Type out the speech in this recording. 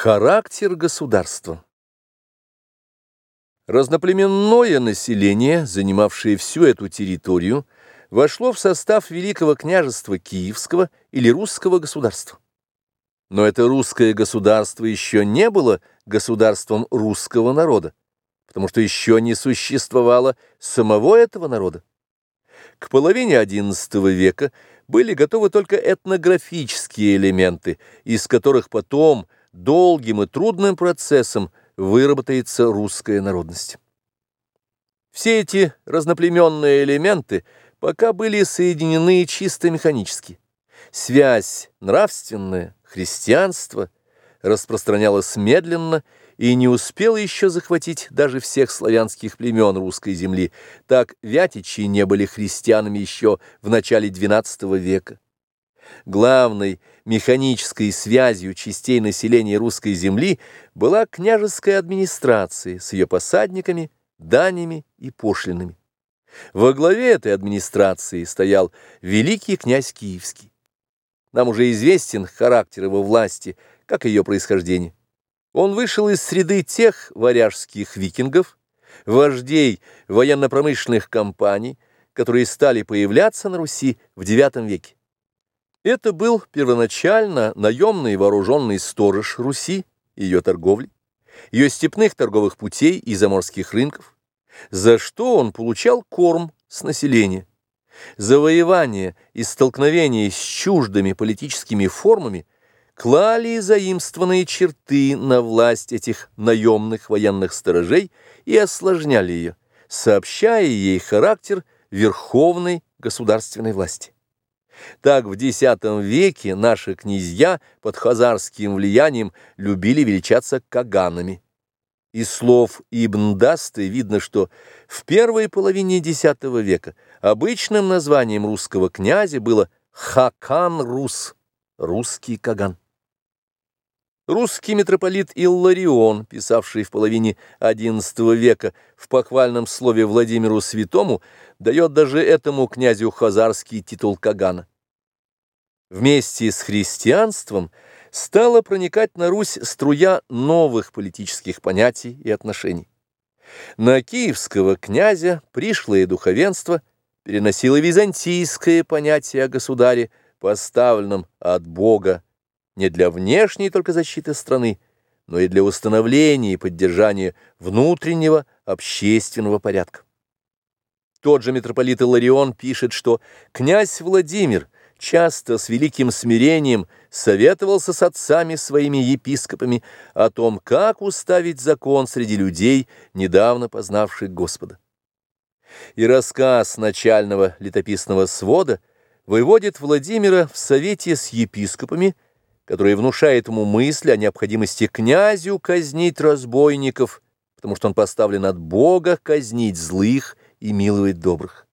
Характер государства Разноплеменное население, занимавшее всю эту территорию, вошло в состав Великого княжества Киевского или русского государства. Но это русское государство еще не было государством русского народа, потому что еще не существовало самого этого народа. К половине XI века были готовы только этнографические элементы, из которых потом долгим и трудным процессом выработается русская народность. Все эти разноплеменные элементы пока были соединены чисто механически. Связь нравственная, христианство распространялась медленно и не успела еще захватить даже всех славянских племен русской земли. Так вятичи не были христианами еще в начале XII века. Главной механической связью частей населения русской земли была княжеская администрация с ее посадниками, данями и пошлинами. Во главе этой администрации стоял великий князь Киевский. Нам уже известен характер его власти, как ее происхождение. Он вышел из среды тех варяжских викингов, вождей военно-промышленных компаний, которые стали появляться на Руси в IX веке. Это был первоначально наемный вооруженный сторож Руси, ее торговли, ее степных торговых путей и заморских рынков, за что он получал корм с населения. Завоевание и столкновение с чуждыми политическими формами клали заимствованные черты на власть этих наемных военных сторожей и осложняли ее, сообщая ей характер верховной государственной власти. Так в X веке наши князья под хазарским влиянием любили величаться каганами. Из слов Ибн Дасты видно, что в первой половине X века обычным названием русского князя было Хакан-Рус, русский каган. Русский митрополит Илларион, писавший в половине XI века в похвальном слове Владимиру Святому, дает даже этому князю хазарский титул Кагана. Вместе с христианством стала проникать на Русь струя новых политических понятий и отношений. На киевского князя пришлое духовенство переносило византийское понятие о государе, поставленном от Бога не для внешней только защиты страны, но и для установления и поддержания внутреннего общественного порядка. Тот же митрополит Иларион пишет, что князь Владимир часто с великим смирением советовался с отцами своими епископами о том, как уставить закон среди людей, недавно познавших Господа. И рассказ начального летописного свода выводит Владимира в совете с епископами, который внушает ему мысль о необходимости князю казнить разбойников, потому что он поставлен от Бога казнить злых и миловать добрых.